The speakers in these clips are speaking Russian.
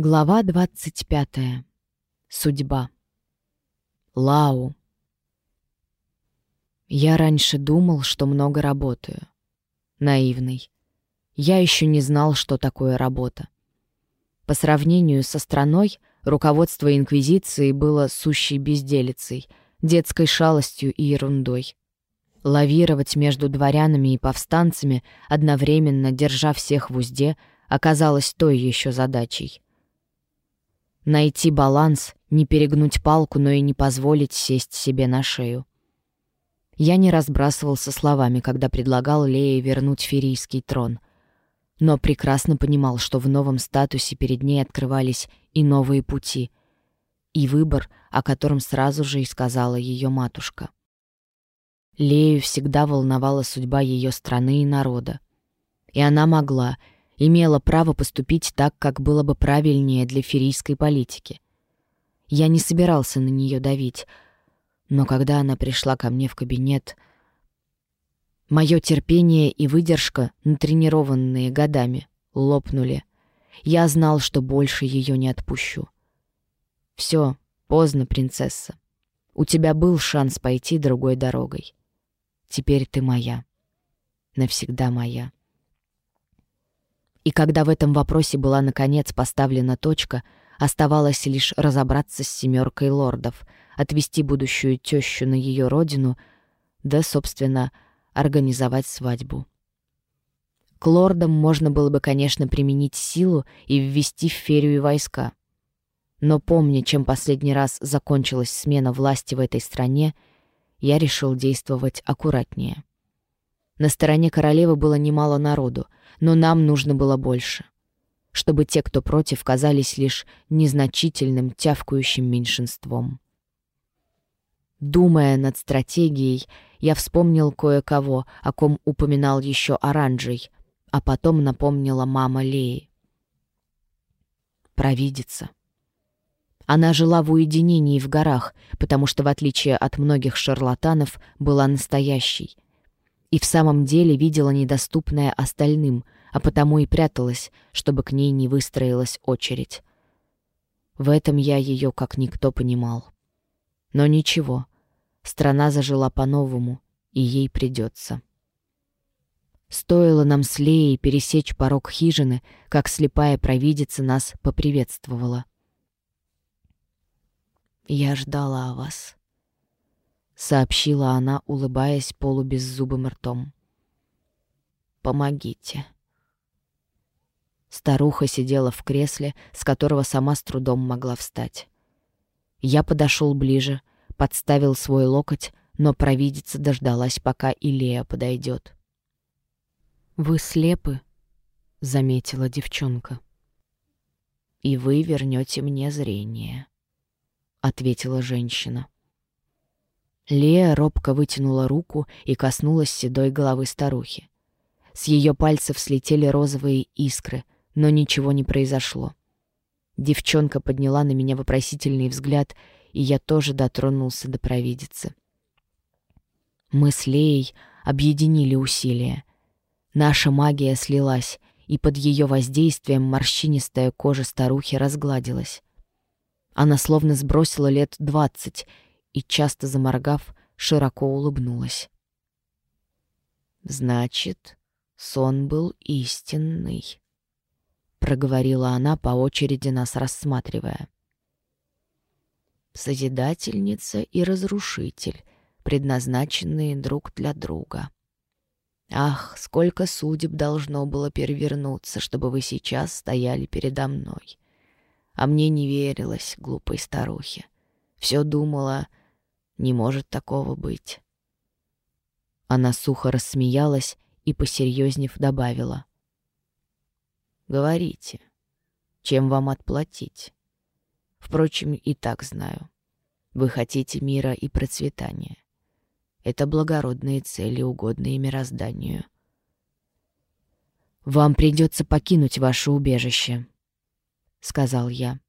Глава 25. Судьба. Лау. Я раньше думал, что много работаю. Наивный. Я еще не знал, что такое работа. По сравнению со страной, руководство Инквизиции было сущей безделицей, детской шалостью и ерундой. Лавировать между дворянами и повстанцами, одновременно держа всех в узде, оказалось той еще задачей — Найти баланс, не перегнуть палку, но и не позволить сесть себе на шею. Я не разбрасывался словами, когда предлагал Лее вернуть ферийский трон. Но прекрасно понимал, что в новом статусе перед ней открывались и новые пути, и выбор, о котором сразу же и сказала ее матушка. Лею всегда волновала судьба ее страны и народа. И она могла, имела право поступить так, как было бы правильнее для ферийской политики. Я не собирался на нее давить, но когда она пришла ко мне в кабинет, мое терпение и выдержка, натренированные годами, лопнули. Я знал, что больше ее не отпущу. Все, поздно, принцесса. У тебя был шанс пойти другой дорогой. Теперь ты моя. Навсегда моя. И когда в этом вопросе была наконец поставлена точка, оставалось лишь разобраться с семеркой лордов, отвезти будущую тещу на ее родину, да, собственно, организовать свадьбу. К лордам можно было бы, конечно, применить силу и ввести в ферию войска. Но помня, чем последний раз закончилась смена власти в этой стране, я решил действовать аккуратнее. На стороне королевы было немало народу — но нам нужно было больше. Чтобы те, кто против, казались лишь незначительным тявкающим меньшинством. Думая над стратегией, я вспомнил кое-кого, о ком упоминал еще Оранжей, а потом напомнила мама Леи. Провидица. Она жила в уединении в горах, потому что, в отличие от многих шарлатанов, была настоящей — и в самом деле видела недоступное остальным, а потому и пряталась, чтобы к ней не выстроилась очередь. В этом я ее как никто понимал. Но ничего, страна зажила по-новому, и ей придется. Стоило нам с Леей пересечь порог хижины, как слепая провидица нас поприветствовала. «Я ждала вас», сообщила она, улыбаясь полубеззубым ртом. «Помогите». Старуха сидела в кресле, с которого сама с трудом могла встать. Я подошел ближе, подставил свой локоть, но провидица дождалась, пока Илея подойдет. «Вы слепы», — заметила девчонка. «И вы вернете мне зрение», — ответила женщина. Лея робко вытянула руку и коснулась седой головы старухи. С ее пальцев слетели розовые искры, но ничего не произошло. Девчонка подняла на меня вопросительный взгляд, и я тоже дотронулся до провидицы. Мы с Леей объединили усилия. Наша магия слилась, и под ее воздействием морщинистая кожа старухи разгладилась. Она словно сбросила лет двадцать — и, часто заморгав, широко улыбнулась. «Значит, сон был истинный», — проговорила она по очереди нас рассматривая. «Созидательница и разрушитель, предназначенные друг для друга. Ах, сколько судеб должно было перевернуться, чтобы вы сейчас стояли передо мной. А мне не верилось, глупой старухе. Все думала, не может такого быть. Она сухо рассмеялась и, посерьезнев, добавила. «Говорите, чем вам отплатить? Впрочем, и так знаю. Вы хотите мира и процветания. Это благородные цели, угодные мирозданию». «Вам придется покинуть ваше убежище», — сказал я.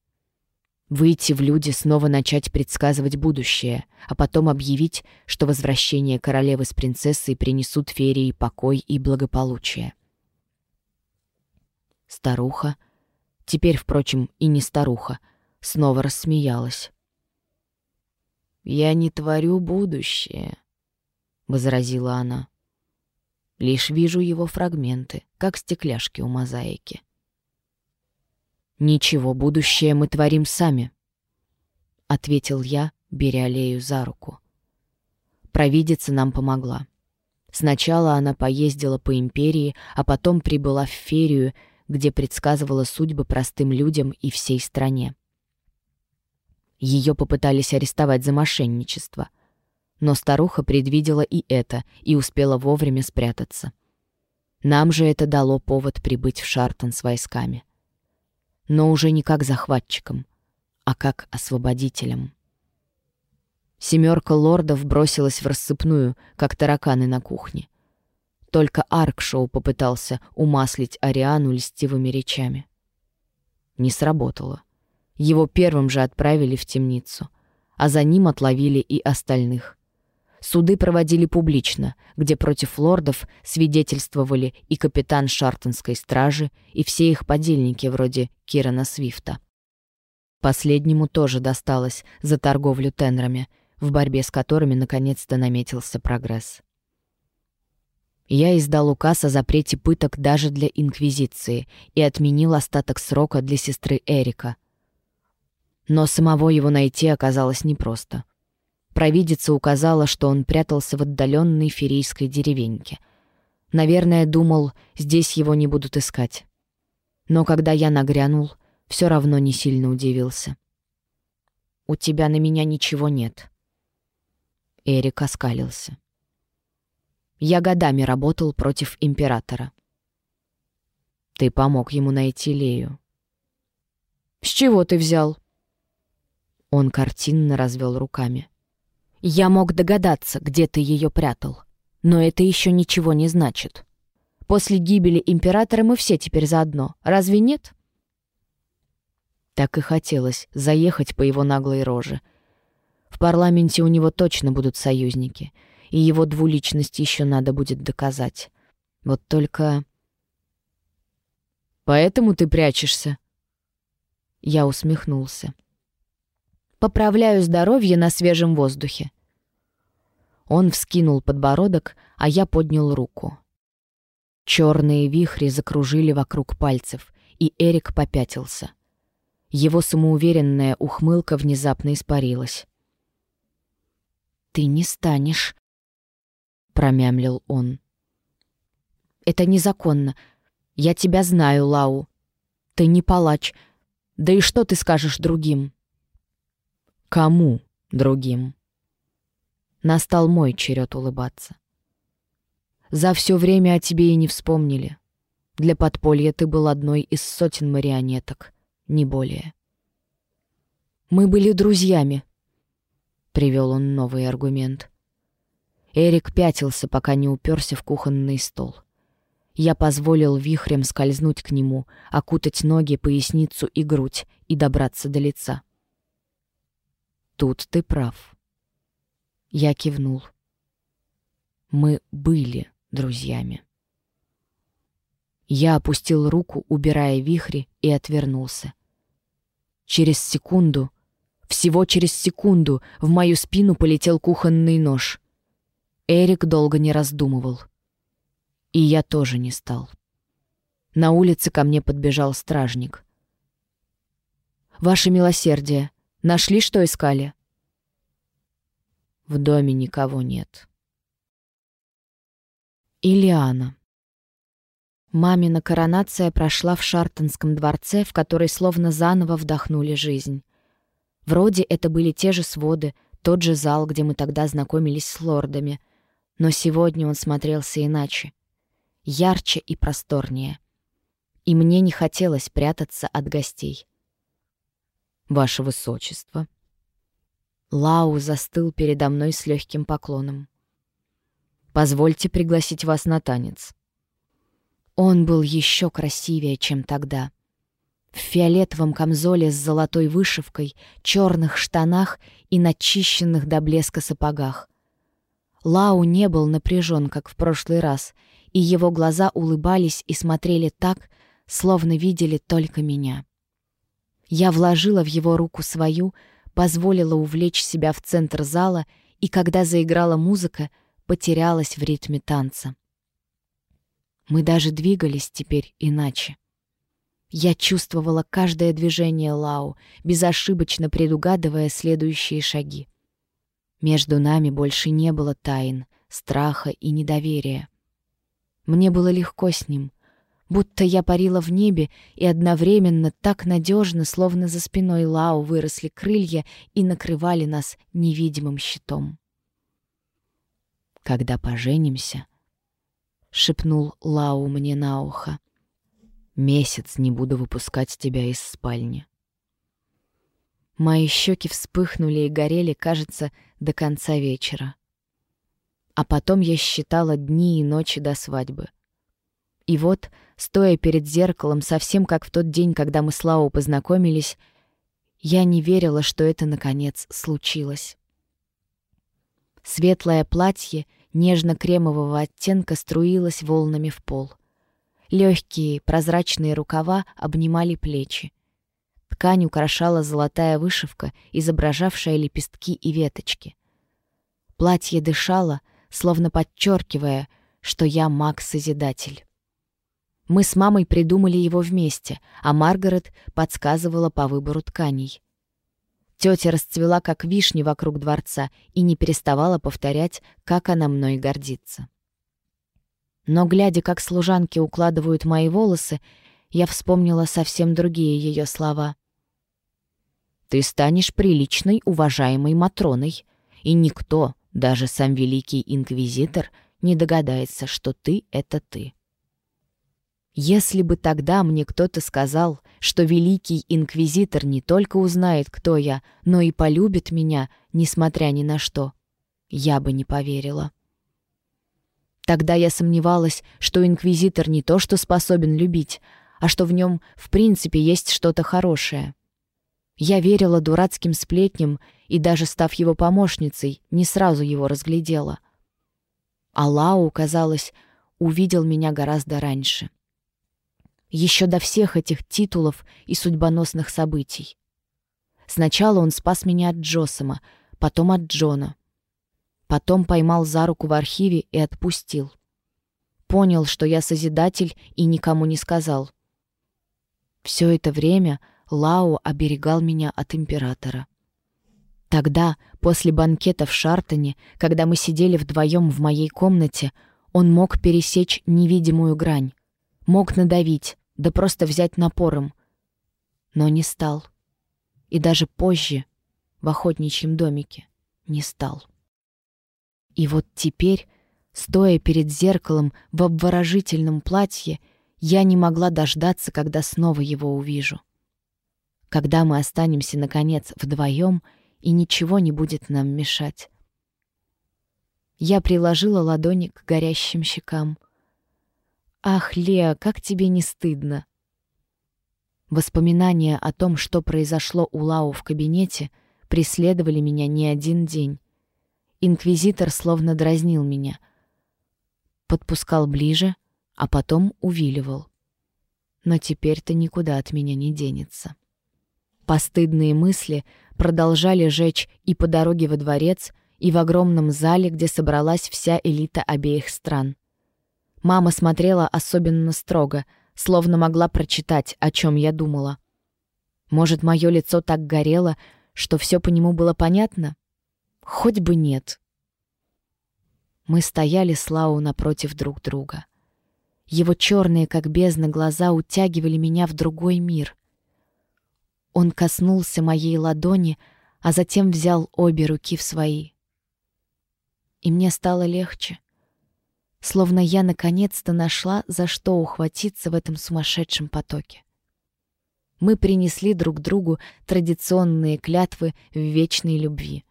Выйти в люди, снова начать предсказывать будущее, а потом объявить, что возвращение королевы с принцессой принесут ферии покой и благополучие. Старуха теперь, впрочем, и не старуха, снова рассмеялась. «Я не творю будущее», — возразила она. «Лишь вижу его фрагменты, как стекляшки у мозаики». «Ничего, будущее мы творим сами», — ответил я, беря Лею за руку. Провидица нам помогла. Сначала она поездила по империи, а потом прибыла в Ферию, где предсказывала судьбы простым людям и всей стране. Ее попытались арестовать за мошенничество. Но старуха предвидела и это и успела вовремя спрятаться. Нам же это дало повод прибыть в Шартон с войсками. Но уже не как захватчикам, а как освободителям. Семерка лордов бросилась в рассыпную, как тараканы на кухне. Только Аркшоу попытался умаслить Ариану льстивыми речами. Не сработало. Его первым же отправили в темницу, а за ним отловили и остальных. Суды проводили публично, где против лордов свидетельствовали и капитан Шартонской стражи, и все их подельники вроде Кирана Свифта. Последнему тоже досталось за торговлю тенрами, в борьбе с которыми наконец-то наметился прогресс. Я издал указ о запрете пыток даже для Инквизиции и отменил остаток срока для сестры Эрика. Но самого его найти оказалось непросто. Провидица указала, что он прятался в отдаленной ферийской деревеньке. Наверное, думал, здесь его не будут искать. Но когда я нагрянул, все равно не сильно удивился. «У тебя на меня ничего нет», Эрик оскалился. Я годами работал против императора. Ты помог ему найти Лею. С чего ты взял? Он картинно развел руками. Я мог догадаться, где ты ее прятал. Но это еще ничего не значит. После гибели императора мы все теперь заодно. Разве нет? Так и хотелось заехать по его наглой роже — в парламенте у него точно будут союзники, и его двуличность еще надо будет доказать. Вот только... «Поэтому ты прячешься?» Я усмехнулся. «Поправляю здоровье на свежем воздухе». Он вскинул подбородок, а я поднял руку. Черные вихри закружили вокруг пальцев, и Эрик попятился. Его самоуверенная ухмылка внезапно испарилась ты не станешь», — промямлил он. «Это незаконно. Я тебя знаю, Лау. Ты не палач. Да и что ты скажешь другим?» «Кому другим?» Настал мой черед улыбаться. «За все время о тебе и не вспомнили. Для подполья ты был одной из сотен марионеток, не более. Мы были друзьями, — привел он новый аргумент. Эрик пятился, пока не уперся в кухонный стол. Я позволил вихрем скользнуть к нему, окутать ноги, поясницу и грудь и добраться до лица. «Тут ты прав». Я кивнул. Мы были друзьями. Я опустил руку, убирая вихри, и отвернулся. Через секунду всего через секунду в мою спину полетел кухонный нож. Эрик долго не раздумывал. И я тоже не стал. На улице ко мне подбежал стражник. «Ваше милосердие, нашли, что искали?» В доме никого нет. Илиана. Мамина коронация прошла в Шартонском дворце, в который словно заново вдохнули жизнь. Вроде это были те же своды, тот же зал, где мы тогда знакомились с лордами. Но сегодня он смотрелся иначе. Ярче и просторнее. И мне не хотелось прятаться от гостей. «Ваше Высочество». Лау застыл передо мной с легким поклоном. «Позвольте пригласить вас на танец». Он был еще красивее, чем тогда в фиолетовом камзоле с золотой вышивкой, черных штанах и начищенных до блеска сапогах. Лау не был напряжен, как в прошлый раз, и его глаза улыбались и смотрели так, словно видели только меня. Я вложила в его руку свою, позволила увлечь себя в центр зала и, когда заиграла музыка, потерялась в ритме танца. Мы даже двигались теперь иначе. Я чувствовала каждое движение Лау, безошибочно предугадывая следующие шаги. Между нами больше не было тайн, страха и недоверия. Мне было легко с ним, будто я парила в небе, и одновременно так надежно, словно за спиной Лау выросли крылья и накрывали нас невидимым щитом. «Когда поженимся», — шепнул Лау мне на ухо, — «месяц не буду выпускать тебя из спальни». Мои щеки вспыхнули и горели, кажется, до конца вечера. А потом я считала дни и ночи до свадьбы. И вот, стоя перед зеркалом, совсем как в тот день, когда мы с Лао познакомились, я не верила, что это, наконец, случилось. Светлое платье нежно-кремового оттенка струилось волнами в пол. Легкие прозрачные рукава обнимали плечи. Ткань украшала золотая вышивка, изображавшая лепестки и веточки. Платье дышало, словно подчеркивая, что я маг-созидатель. Мы с мамой придумали его вместе, а Маргарет подсказывала по выбору тканей. Тетя расцвела, как вишни вокруг дворца, и не переставала повторять, как она мной гордится. Но, глядя, как служанки укладывают мои волосы, я вспомнила совсем другие ее слова. Ты станешь приличной, уважаемой Матроной, и никто, даже сам великий инквизитор, не догадается, что ты — это ты. Если бы тогда мне кто-то сказал, что великий инквизитор не только узнает, кто я, но и полюбит меня, несмотря ни на что, я бы не поверила. Тогда я сомневалась, что инквизитор не то что способен любить, а что в нем в принципе есть что-то хорошее. Я верила дурацким сплетням и даже став его помощницей, не сразу его разглядела. А Лау, казалось, увидел меня гораздо раньше. Еще до всех этих титулов и судьбоносных событий. Сначала он спас меня от Джосома, потом от Джона. Потом поймал за руку в архиве и отпустил. Понял, что я Созидатель, и никому не сказал. Все это время Лао оберегал меня от императора. Тогда, после банкета в Шартоне, когда мы сидели вдвоем в моей комнате, он мог пересечь невидимую грань, мог надавить, да просто взять напором. Но не стал. И даже позже, в охотничьем домике, не стал. И вот теперь, стоя перед зеркалом в обворожительном платье, я не могла дождаться, когда снова его увижу когда мы останемся, наконец, вдвоем, и ничего не будет нам мешать. Я приложила ладони к горящим щекам. «Ах, Леа, как тебе не стыдно!» Воспоминания о том, что произошло у Лау в кабинете, преследовали меня не один день. Инквизитор словно дразнил меня. Подпускал ближе, а потом увиливал. Но теперь-то никуда от меня не денется. Постыдные мысли продолжали жечь и по дороге во дворец, и в огромном зале, где собралась вся элита обеих стран. Мама смотрела особенно строго, словно могла прочитать, о чем я думала. Может, мое лицо так горело, что все по нему было понятно? Хоть бы нет. Мы стояли с Лау напротив друг друга. Его черные, как бездна, глаза утягивали меня в другой мир. Он коснулся моей ладони, а затем взял обе руки в свои. И мне стало легче. Словно я наконец-то нашла, за что ухватиться в этом сумасшедшем потоке. Мы принесли друг другу традиционные клятвы в вечной любви.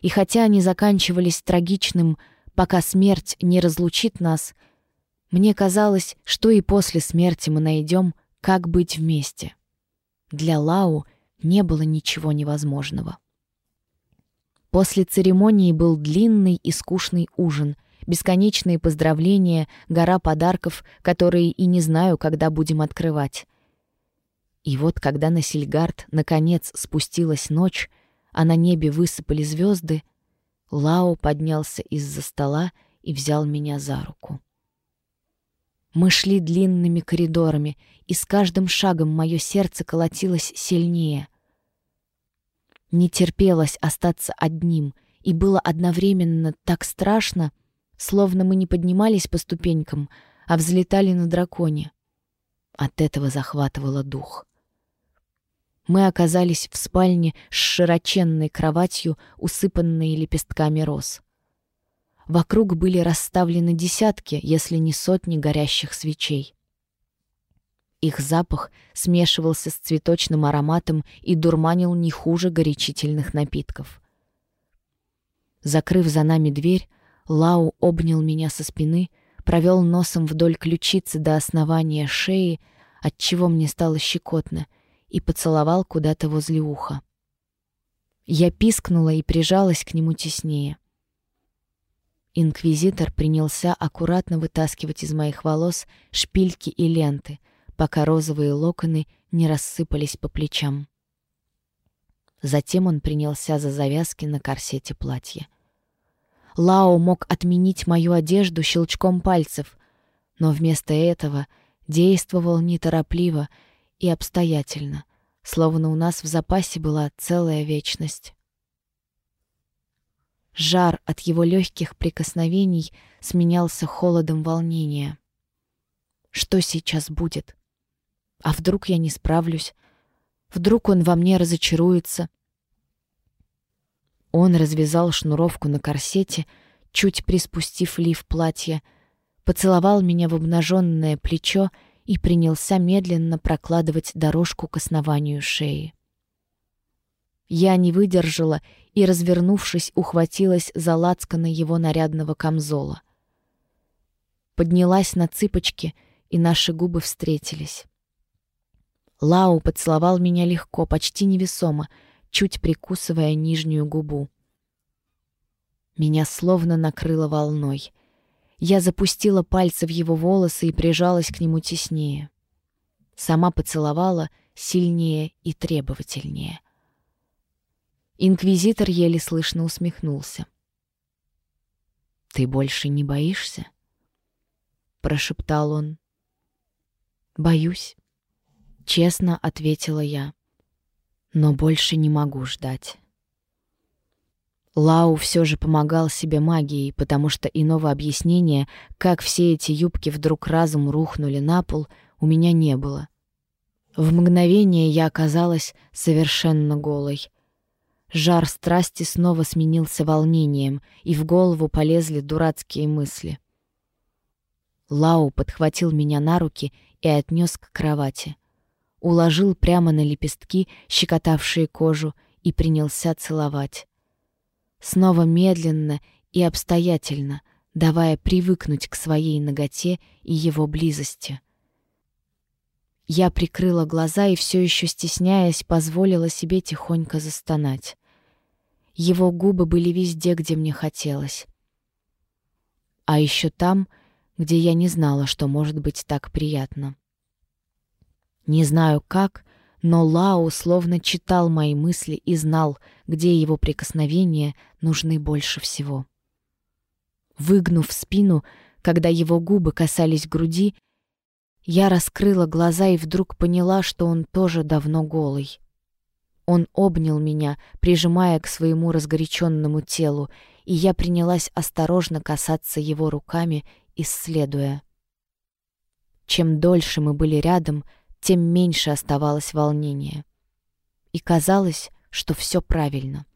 И хотя они заканчивались трагичным «пока смерть не разлучит нас», мне казалось, что и после смерти мы найдем, как быть вместе. Для Лау не было ничего невозможного. После церемонии был длинный и скучный ужин, бесконечные поздравления, гора подарков, которые и не знаю, когда будем открывать. И вот, когда на Сильгард наконец спустилась ночь, а на небе высыпали звезды, Лао поднялся из-за стола и взял меня за руку. Мы шли длинными коридорами, и с каждым шагом мое сердце колотилось сильнее. Не терпелось остаться одним, и было одновременно так страшно, словно мы не поднимались по ступенькам, а взлетали на драконе. От этого захватывало дух. Мы оказались в спальне с широченной кроватью, усыпанной лепестками роз. Вокруг были расставлены десятки, если не сотни горящих свечей. Их запах смешивался с цветочным ароматом и дурманил не хуже горячительных напитков. Закрыв за нами дверь, Лау обнял меня со спины, провел носом вдоль ключицы до основания шеи, отчего мне стало щекотно, и поцеловал куда-то возле уха. Я пискнула и прижалась к нему теснее. Инквизитор принялся аккуратно вытаскивать из моих волос шпильки и ленты, пока розовые локоны не рассыпались по плечам. Затем он принялся за завязки на корсете платья. Лао мог отменить мою одежду щелчком пальцев, но вместо этого действовал неторопливо и обстоятельно, словно у нас в запасе была целая вечность. Жар от его легких прикосновений сменялся холодом волнения. Что сейчас будет? А вдруг я не справлюсь? Вдруг он во мне разочаруется? Он развязал шнуровку на корсете, чуть приспустив лиф платья, поцеловал меня в обнаженное плечо и принялся медленно прокладывать дорожку к основанию шеи. Я не выдержала и, развернувшись, ухватилась за лацканы его нарядного камзола. Поднялась на цыпочки, и наши губы встретились. Лау поцеловал меня легко, почти невесомо, чуть прикусывая нижнюю губу. Меня словно накрыло волной. Я запустила пальцы в его волосы и прижалась к нему теснее. Сама поцеловала сильнее и требовательнее — Инквизитор еле слышно усмехнулся. «Ты больше не боишься?» — прошептал он. «Боюсь», — честно ответила я. «Но больше не могу ждать». Лау все же помогал себе магией, потому что иного объяснения, как все эти юбки вдруг разом рухнули на пол, у меня не было. В мгновение я оказалась совершенно голой — Жар страсти снова сменился волнением, и в голову полезли дурацкие мысли. Лау подхватил меня на руки и отнес к кровати. Уложил прямо на лепестки, щекотавшие кожу, и принялся целовать. Снова медленно и обстоятельно, давая привыкнуть к своей ноготе и его близости — я прикрыла глаза и все еще стесняясь, позволила себе тихонько застонать. Его губы были везде, где мне хотелось. А еще там, где я не знала, что может быть так приятно. Не знаю как, но Лао словно читал мои мысли и знал, где его прикосновения нужны больше всего. Выгнув спину, когда его губы касались груди, я раскрыла глаза и вдруг поняла, что он тоже давно голый. Он обнял меня, прижимая к своему разгоряченному телу, и я принялась осторожно касаться его руками, исследуя. Чем дольше мы были рядом, тем меньше оставалось волнения. И казалось, что все правильно.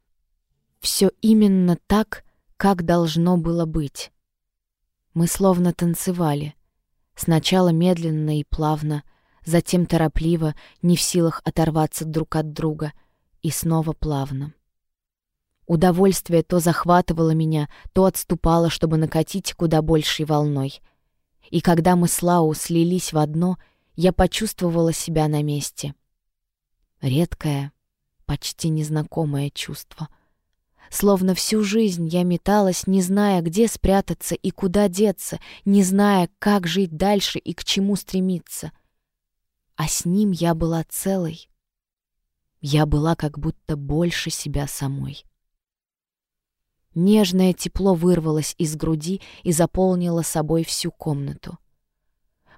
Все именно так, как должно было быть. Мы словно танцевали. Сначала медленно и плавно — затем торопливо, не в силах оторваться друг от друга, и снова плавно. Удовольствие то захватывало меня, то отступало, чтобы накатить куда большей волной. И когда мы с Лау слились в одно, я почувствовала себя на месте. Редкое, почти незнакомое чувство. Словно всю жизнь я металась, не зная, где спрятаться и куда деться, не зная, как жить дальше и к чему стремиться — а с ним я была целой. Я была как будто больше себя самой. Нежное тепло вырвалось из груди и заполнило собой всю комнату.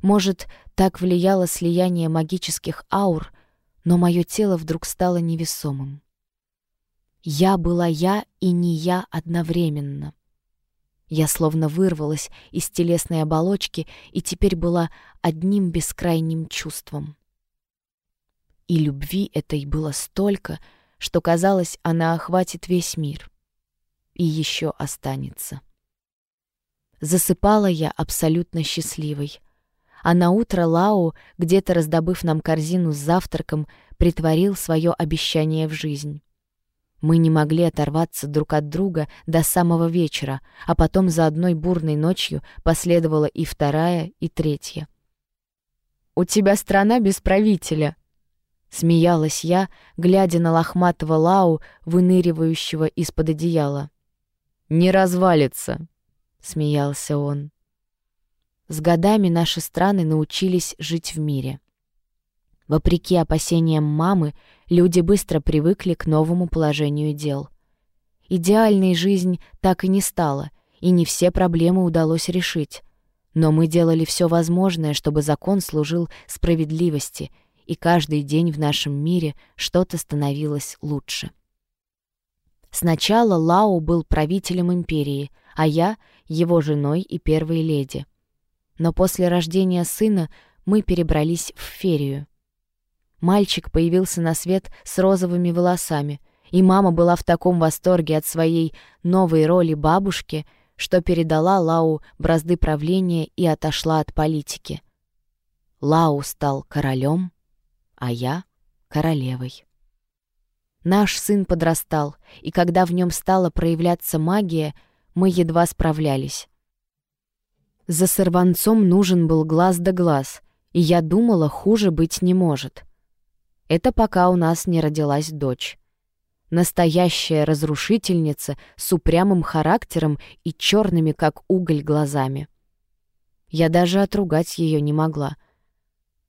Может, так влияло слияние магических аур, но мое тело вдруг стало невесомым. Я была я и не я одновременно. Я словно вырвалась из телесной оболочки и теперь была одним бескрайним чувством. И любви этой было столько, что казалось, она охватит весь мир. И еще останется. Засыпала я абсолютно счастливой. А на утро Лау, где-то раздобыв нам корзину с завтраком, притворил свое обещание в жизнь. Мы не могли оторваться друг от друга до самого вечера, а потом за одной бурной ночью последовала и вторая, и третья. «У тебя страна без правителя», — смеялась я, глядя на лохматого Лау, выныривающего из-под одеяла. «Не развалится», — смеялся он. С годами наши страны научились жить в мире. Вопреки опасениям мамы, люди быстро привыкли к новому положению дел. Идеальной жизнь так и не стала, и не все проблемы удалось решить. Но мы делали все возможное, чтобы закон служил справедливости, и каждый день в нашем мире что-то становилось лучше. Сначала Лао был правителем империи, а я — его женой и первой леди. Но после рождения сына мы перебрались в Ферию — Мальчик появился на свет с розовыми волосами, и мама была в таком восторге от своей новой роли бабушки, что передала Лау бразды правления и отошла от политики. Лау стал королем, а я — королевой. Наш сын подрастал, и когда в нем стала проявляться магия, мы едва справлялись. За сорванцом нужен был глаз да глаз, и я думала, хуже быть не может. Это пока у нас не родилась дочь. Настоящая разрушительница с упрямым характером и черными, как уголь, глазами. Я даже отругать ее не могла.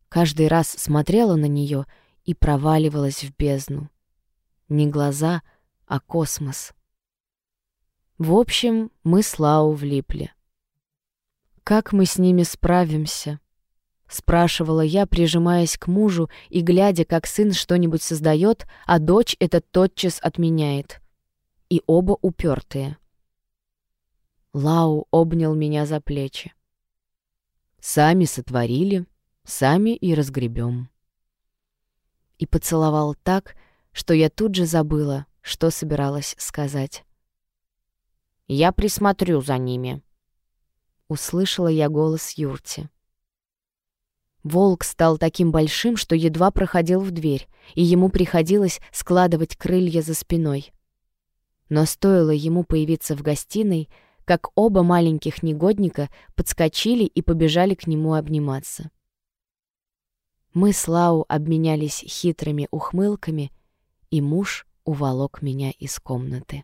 Каждый раз смотрела на нее и проваливалась в бездну. Не глаза, а космос. В общем, мы с Лау влипли. Как мы с ними справимся? — спрашивала я, прижимаясь к мужу и глядя, как сын что-нибудь создает, а дочь это тотчас отменяет. И оба упертые. Лау обнял меня за плечи. «Сами сотворили, сами и разгребем». И поцеловал так, что я тут же забыла, что собиралась сказать. «Я присмотрю за ними», — услышала я голос Юрти. Волк стал таким большим, что едва проходил в дверь, и ему приходилось складывать крылья за спиной. Но стоило ему появиться в гостиной, как оба маленьких негодника подскочили и побежали к нему обниматься. Мы с Лау обменялись хитрыми ухмылками, и муж уволок меня из комнаты.